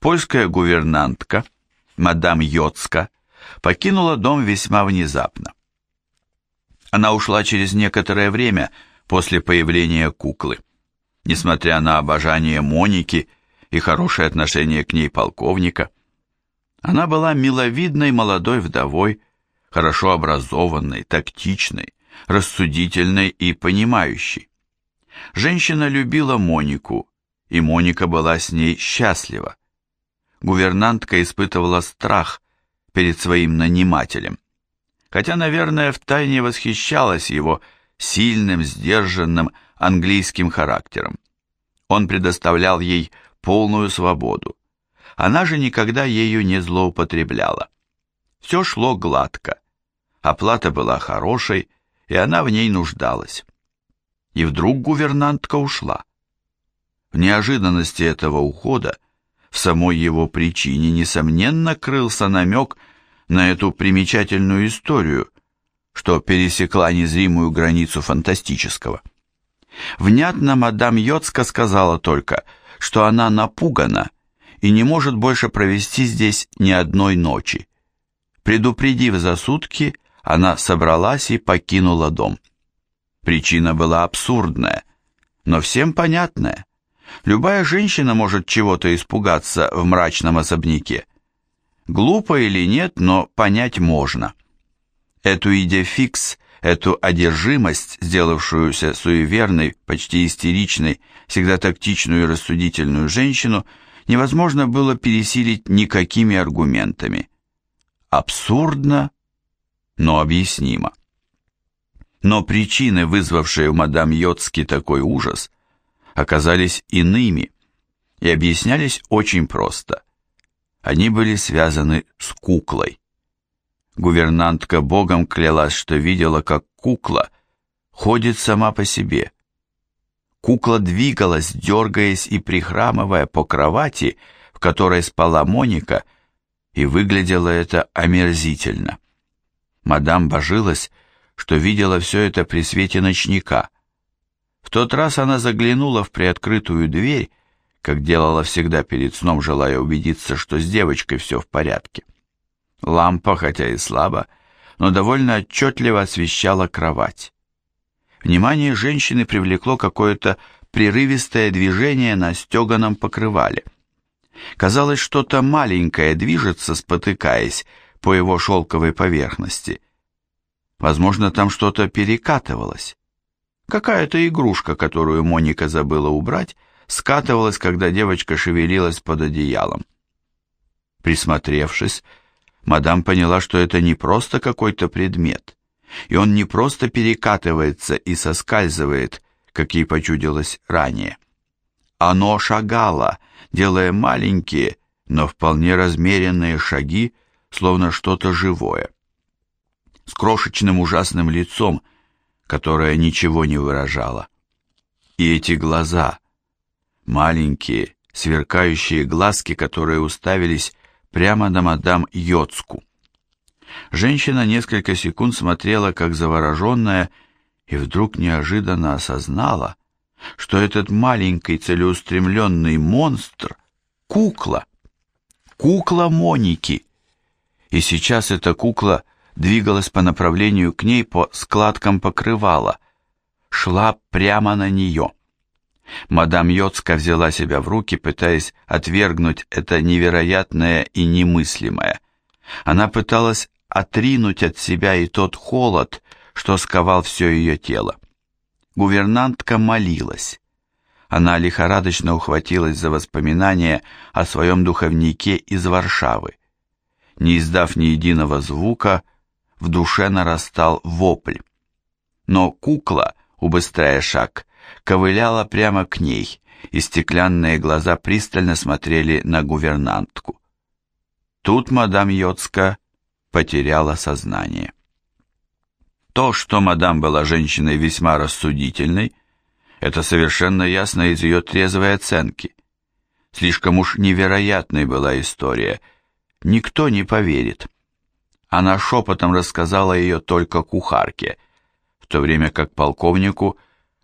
Польская гувернантка, мадам Йоцка, покинула дом весьма внезапно. Она ушла через некоторое время после появления куклы. Несмотря на обожание Моники и хорошее отношение к ней полковника, она была миловидной молодой вдовой, хорошо образованной, тактичной, рассудительной и понимающей. Женщина любила Монику, и Моника была с ней счастлива. Гувернантка испытывала страх перед своим нанимателем, хотя, наверное, втайне восхищалась его сильным, сдержанным английским характером. Он предоставлял ей полную свободу. Она же никогда ею не злоупотребляла. Все шло гладко. Оплата была хорошей, и она в ней нуждалась. И вдруг гувернантка ушла. В неожиданности этого ухода, самой его причине, несомненно, крылся намек на эту примечательную историю, что пересекла незримую границу фантастического. Внятно мадам Йоцка сказала только, что она напугана и не может больше провести здесь ни одной ночи. Предупредив за сутки, она собралась и покинула дом. Причина была абсурдная, но всем понятная. Любая женщина может чего-то испугаться в мрачном особняке. Глупо или нет, но понять можно. Эту идефикс, эту одержимость, сделавшуюся суеверной, почти истеричной, всегда тактичную и рассудительную женщину, невозможно было пересилить никакими аргументами. Абсурдно, но объяснимо. Но причины, вызвавшие у мадам Йоцки такой ужас, оказались иными и объяснялись очень просто. Они были связаны с куклой. Гувернантка богом клялась, что видела, как кукла ходит сама по себе. Кукла двигалась, дергаясь и прихрамывая по кровати, в которой спала Моника, и выглядело это омерзительно. Мадам божилась, что видела все это при свете ночника. В тот раз она заглянула в приоткрытую дверь, как делала всегда перед сном, желая убедиться, что с девочкой все в порядке. Лампа, хотя и слабо, но довольно отчетливо освещала кровать. Внимание женщины привлекло какое-то прерывистое движение на стеганом покрывале. Казалось, что-то маленькое движется, спотыкаясь по его шелковой поверхности. Возможно, там что-то перекатывалось. Какая-то игрушка, которую Моника забыла убрать, скатывалась, когда девочка шевелилась под одеялом. Присмотревшись, мадам поняла, что это не просто какой-то предмет, и он не просто перекатывается и соскальзывает, как ей почудилось ранее. Оно шагало, делая маленькие, но вполне размеренные шаги, словно что-то живое. С крошечным ужасным лицом, которое ничего не выражало. И эти глаза, маленькие, сверкающие глазки, которые уставились прямо на мадам Йоцку. Женщина несколько секунд смотрела, как завороженная, и вдруг неожиданно осознала, что этот маленький целеустремленный монстр — кукла. Кукла Моники. И сейчас эта кукла двигалась по направлению к ней по складкам покрывала, шла прямо на нее. Мадам Йоцка взяла себя в руки, пытаясь отвергнуть это невероятное и немыслимое. Она пыталась отринуть от себя и тот холод, что сковал все ее тело. Гувернантка молилась. Она лихорадочно ухватилась за воспоминания о своем духовнике из Варшавы. Не издав ни единого звука, в душе нарастал вопль. Но кукла, убыстряя шаг, ковыляла прямо к ней, и стеклянные глаза пристально смотрели на гувернантку. Тут мадам Йоцка потеряла сознание. То, что мадам была женщиной весьма рассудительной, это совершенно ясно из ее трезвой оценки. Слишком уж невероятной была история. Никто не поверит. Она шепотом рассказала ее только кухарке, в то время как полковнику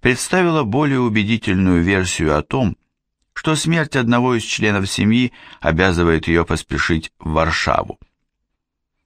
представила более убедительную версию о том, что смерть одного из членов семьи обязывает ее поспешить в Варшаву.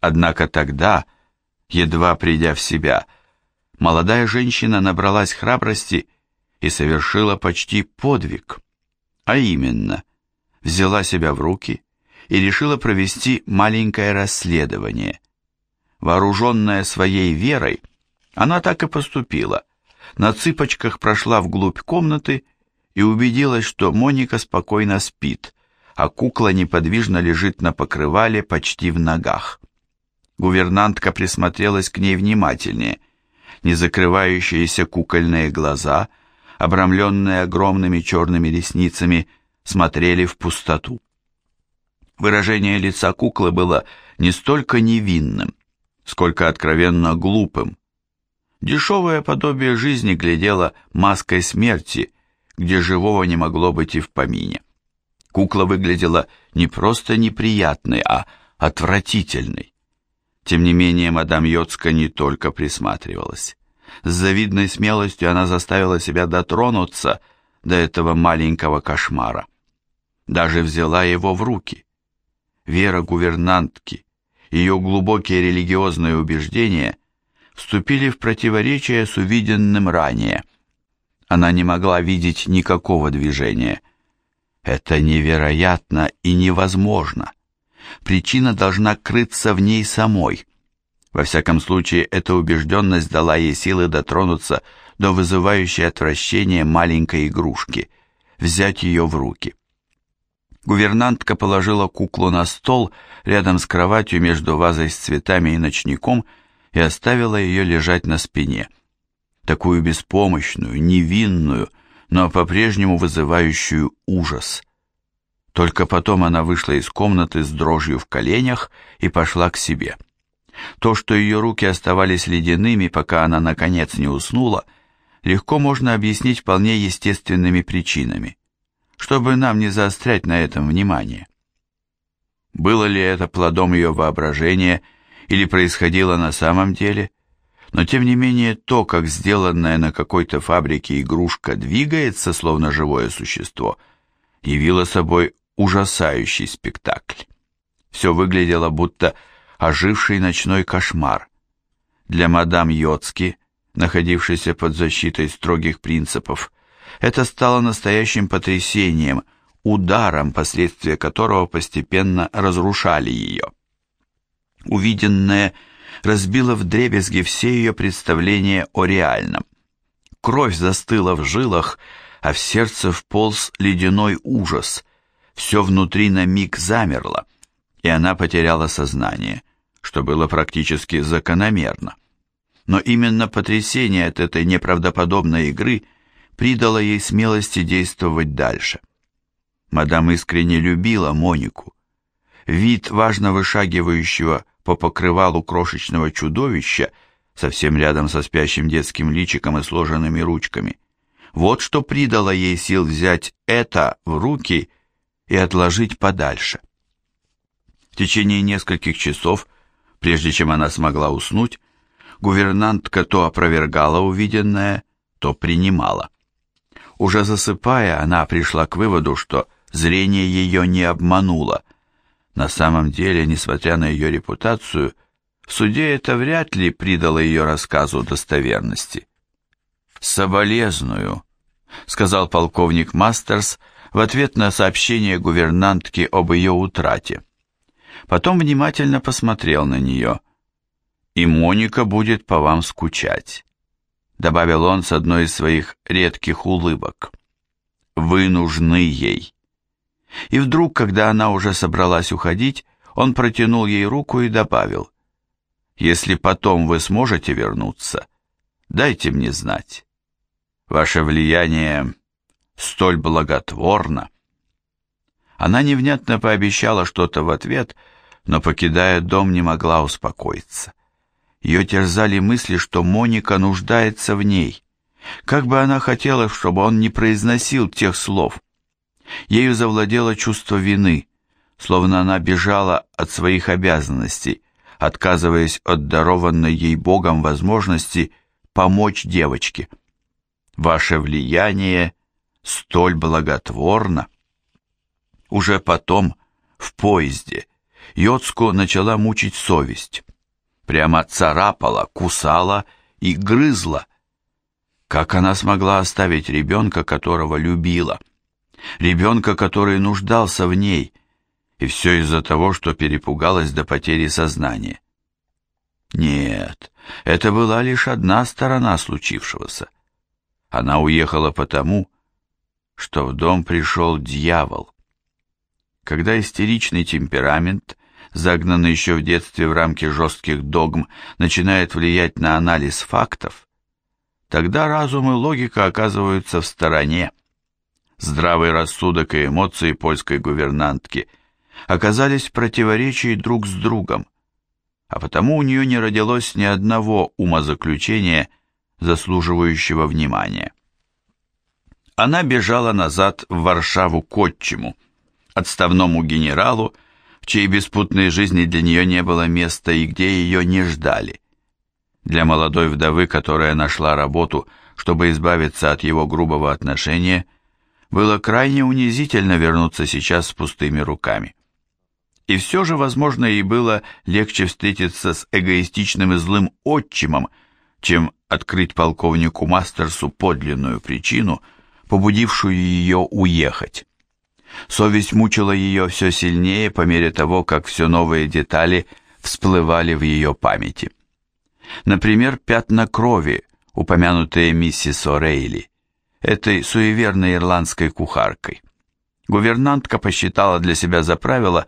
Однако тогда, едва придя в себя, молодая женщина набралась храбрости и совершила почти подвиг, а именно, взяла себя в руки и решила провести маленькое расследование. Вооруженная своей верой, она так и поступила, на цыпочках прошла вглубь комнаты и убедилась, что Моника спокойно спит, а кукла неподвижно лежит на покрывале почти в ногах. Гувернантка присмотрелась к ней внимательнее. Незакрывающиеся кукольные глаза, обрамленные огромными черными ресницами, смотрели в пустоту. Выражение лица куклы было не столько невинным, сколько откровенно глупым. Дешевое подобие жизни глядело маской смерти, где живого не могло быть и в помине. Кукла выглядела не просто неприятной, а отвратительной. Тем не менее, мадам Йоцка не только присматривалась. С завидной смелостью она заставила себя дотронуться до этого маленького кошмара. Даже взяла его в руки. Вера гувернантки, ее глубокие религиозные убеждения вступили в противоречие с увиденным ранее – она не могла видеть никакого движения. Это невероятно и невозможно. Причина должна крыться в ней самой. Во всяком случае, эта убежденность дала ей силы дотронуться до вызывающей отвращение маленькой игрушки, взять ее в руки. Гувернантка положила куклу на стол рядом с кроватью между вазой с цветами и ночником и оставила ее лежать на спине такую беспомощную, невинную, но по-прежнему вызывающую ужас. Только потом она вышла из комнаты с дрожью в коленях и пошла к себе. То, что ее руки оставались ледяными, пока она наконец не уснула, легко можно объяснить вполне естественными причинами, чтобы нам не заострять на этом внимание. Было ли это плодом ее воображения или происходило на самом деле, но тем не менее то, как сделанная на какой-то фабрике игрушка двигается, словно живое существо, явило собой ужасающий спектакль. Все выглядело будто оживший ночной кошмар. Для мадам Йоцки, находившейся под защитой строгих принципов, это стало настоящим потрясением, ударом, последствия которого постепенно разрушали ее. Увиденное – разбила вдребезги все ее представления о реальном. Кровь застыла в жилах, а в сердце вполз ледяной ужас. Все внутри на миг замерло, и она потеряла сознание, что было практически закономерно. Но именно потрясение от этой неправдоподобной игры придало ей смелости действовать дальше. Мадам искренне любила Монику. Вид важно вышагивающего по покрывалу крошечного чудовища, совсем рядом со спящим детским личиком и сложенными ручками. Вот что придало ей сил взять это в руки и отложить подальше. В течение нескольких часов, прежде чем она смогла уснуть, гувернантка то опровергала увиденное, то принимала. Уже засыпая, она пришла к выводу, что зрение ее не обмануло – на самом деле, несмотря на ее репутацию, в суде это вряд ли придало ее рассказу достоверности. «Соболезную», — сказал полковник Мастерс в ответ на сообщение гувернантки об ее утрате. Потом внимательно посмотрел на нее. «И Моника будет по вам скучать», — добавил он с одной из своих редких улыбок. «Вы нужны ей». И вдруг, когда она уже собралась уходить, он протянул ей руку и добавил, «Если потом вы сможете вернуться, дайте мне знать. Ваше влияние столь благотворно». Она невнятно пообещала что-то в ответ, но, покидая дом, не могла успокоиться. Ее терзали мысли, что Моника нуждается в ней. Как бы она хотела, чтобы он не произносил тех слов. Ею завладело чувство вины, словно она бежала от своих обязанностей, отказываясь от дарованной ей Богом возможности помочь девочке. Ваше влияние столь благотворно. Уже потом, в поезде, Йоцку начала мучить совесть. Прямо царапала, кусала и грызла. Как она смогла оставить ребенка, которого любила? Ребенка, который нуждался в ней, и все из-за того, что перепугалась до потери сознания. Нет, это была лишь одна сторона случившегося. Она уехала потому, что в дом пришел дьявол. Когда истеричный темперамент, загнанный еще в детстве в рамки жестких догм, начинает влиять на анализ фактов, тогда разум и логика оказываются в стороне. Здравый рассудок и эмоции польской гувернантки оказались в противоречии друг с другом, а потому у нее не родилось ни одного умозаключения, заслуживающего внимания. Она бежала назад в Варшаву к отчиму, отставному генералу, чьей беспутной жизни для нее не было места и где ее не ждали. Для молодой вдовы, которая нашла работу, чтобы избавиться от его грубого отношения, было крайне унизительно вернуться сейчас с пустыми руками. И все же, возможно, ей было легче встретиться с эгоистичным и злым отчимом, чем открыть полковнику Мастерсу подлинную причину – побудившую ее уехать. Совесть мучила ее все сильнее по мере того, как все новые детали всплывали в ее памяти. Например, пятна крови, упомянутые миссис О'Рейли, этой суеверной ирландской кухаркой. Гувернантка посчитала для себя за правило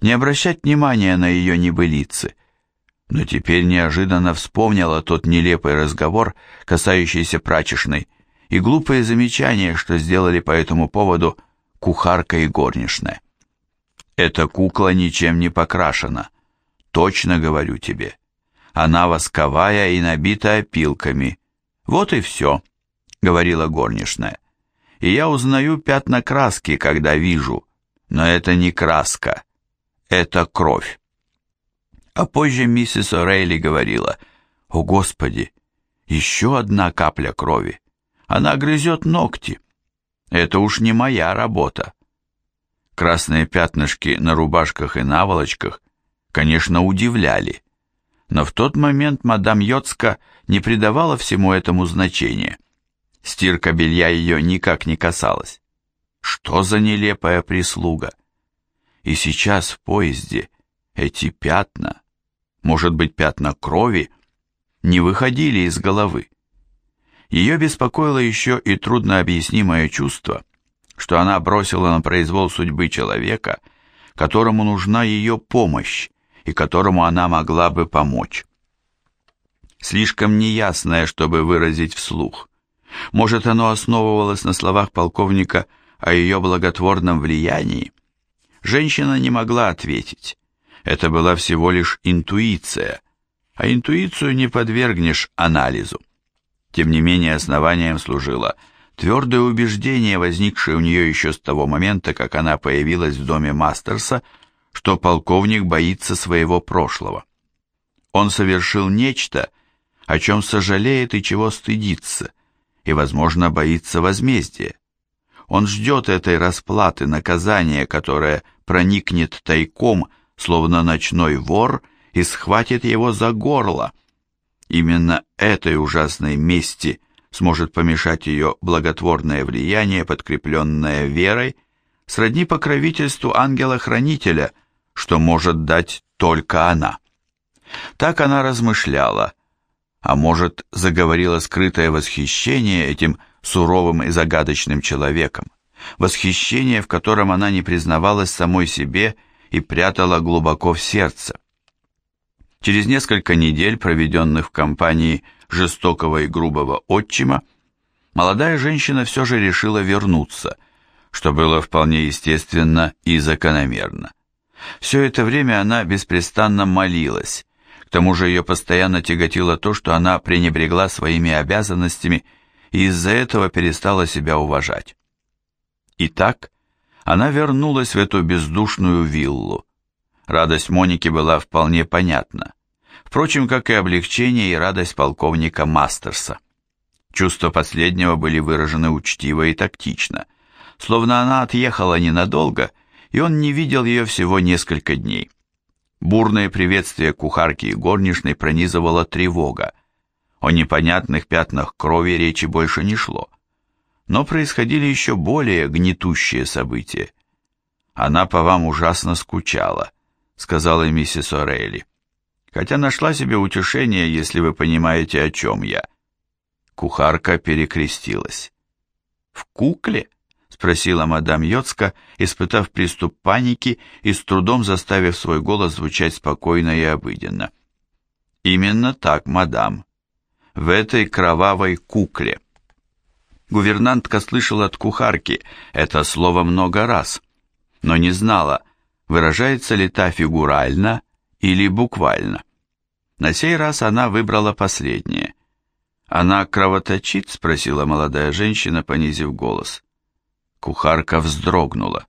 не обращать внимания на ее небылицы, но теперь неожиданно вспомнила тот нелепый разговор, касающийся прачечной, и глупые замечания, что сделали по этому поводу кухарка и горничная. Эта кукла ничем не покрашена, точно говорю тебе. Она восковая и набита опилками. Вот и все, говорила горничная. И я узнаю пятна краски, когда вижу, но это не краска, это кровь. А позже миссис О'Рейли говорила, «О, Господи, еще одна капля крови!» Она грызет ногти. Это уж не моя работа. Красные пятнышки на рубашках и наволочках, конечно, удивляли. Но в тот момент мадам Йоцка не придавала всему этому значения. Стирка белья ее никак не касалась. Что за нелепая прислуга? И сейчас в поезде эти пятна, может быть, пятна крови, не выходили из головы. Ее беспокоило еще и труднообъяснимое чувство, что она бросила на произвол судьбы человека, которому нужна ее помощь и которому она могла бы помочь. Слишком неясное, чтобы выразить вслух. Может, оно основывалось на словах полковника о ее благотворном влиянии? Женщина не могла ответить. Это была всего лишь интуиция, а интуицию не подвергнешь анализу. Тем не менее, основанием служило твердое убеждение, возникшее у нее еще с того момента, как она появилась в доме Мастерса, что полковник боится своего прошлого. Он совершил нечто, о чем сожалеет и чего стыдится, и, возможно, боится возмездия. Он ждет этой расплаты, наказания, которое проникнет тайком, словно ночной вор, и схватит его за горло – Именно этой ужасной мести сможет помешать ее благотворное влияние, подкрепленное верой, сродни покровительству ангела-хранителя, что может дать только она. Так она размышляла, а может, заговорила скрытое восхищение этим суровым и загадочным человеком, восхищение, в котором она не признавалась самой себе и прятала глубоко в сердце. Через несколько недель, проведенных в компании жестокого и грубого отчима, молодая женщина все же решила вернуться, что было вполне естественно и закономерно. Все это время она беспрестанно молилась, к тому же ее постоянно тяготило то, что она пренебрегла своими обязанностями и из-за этого перестала себя уважать. Итак, она вернулась в эту бездушную виллу, Радость Моники была вполне понятна. Впрочем, как и облегчение и радость полковника Мастерса. Чувства последнего были выражены учтиво и тактично, словно она отъехала ненадолго и он не видел ее всего несколько дней. Бурное приветствие кухарки и горничной пронизывала тревога. О непонятных пятнах крови речи больше не шло. Но происходили еще более гнетущие события. «Она по вам ужасно скучала», — сказала миссис Орелли. «Хотя нашла себе утешение, если вы понимаете, о чем я». Кухарка перекрестилась. «В кукле?» — спросила мадам Йоцка, испытав приступ паники и с трудом заставив свой голос звучать спокойно и обыденно. «Именно так, мадам. В этой кровавой кукле». Гувернантка слышала от кухарки это слово много раз — но не знала, выражается ли та фигурально или буквально. На сей раз она выбрала последнее. «Она кровоточит?» — спросила молодая женщина, понизив голос. Кухарка вздрогнула.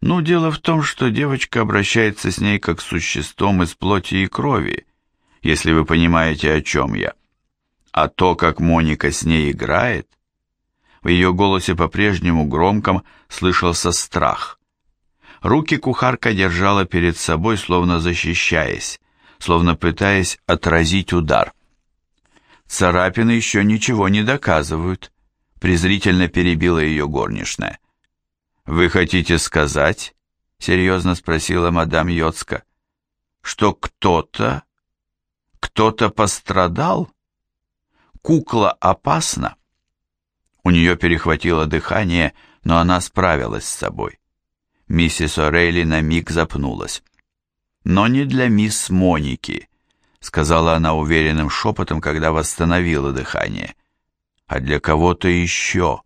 «Ну, дело в том, что девочка обращается с ней как с существом из плоти и крови, если вы понимаете, о чем я. А то, как Моника с ней играет...» В ее голосе по-прежнему громком слышался страх. Руки кухарка держала перед собой, словно защищаясь, словно пытаясь отразить удар. «Царапины еще ничего не доказывают», — презрительно перебила ее горничная. «Вы хотите сказать?» — серьезно спросила мадам Йоцка. «Что кто-то... кто-то пострадал? Кукла опасна?» У нее перехватило дыхание, но она справилась с собой. Миссис Орейли на миг запнулась. «Но не для мисс Моники», — сказала она уверенным шепотом, когда восстановила дыхание. «А для кого-то еще.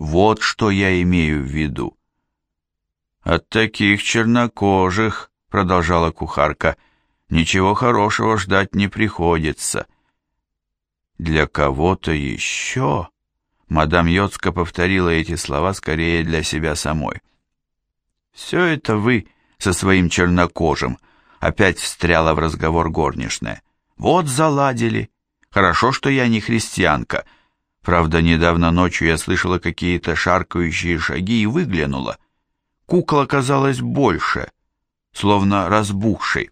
Вот что я имею в виду». «От таких чернокожих», — продолжала кухарка, — «ничего хорошего ждать не приходится». «Для кого-то еще?» Мадам Йоцка повторила эти слова скорее для себя самой. «Все это вы со своим чернокожим», — опять встряла в разговор горничная. «Вот заладили. Хорошо, что я не христианка. Правда, недавно ночью я слышала какие-то шаркающие шаги и выглянула. Кукла казалась больше, словно разбухшей».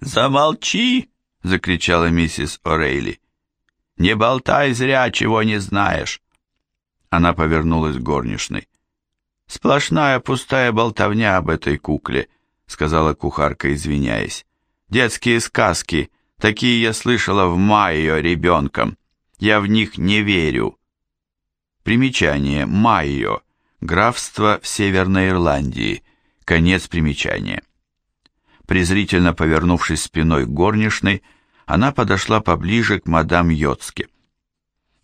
«Замолчи!» — закричала миссис О'Рейли. Не болтай зря, чего не знаешь. Она повернулась к горничной. Сплошная пустая болтовня об этой кукле, сказала кухарка, извиняясь. Детские сказки, такие я слышала в Майо ребенком. Я в них не верю. Примечание. Майо. Графство в Северной Ирландии. Конец примечания. Презрительно повернувшись спиной к горничной, она подошла поближе к мадам Йоцке.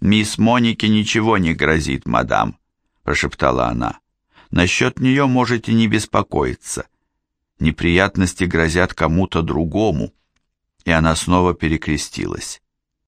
«Мисс Монике ничего не грозит, мадам», — прошептала она. «Насчет нее можете не беспокоиться. Неприятности грозят кому-то другому». И она снова перекрестилась.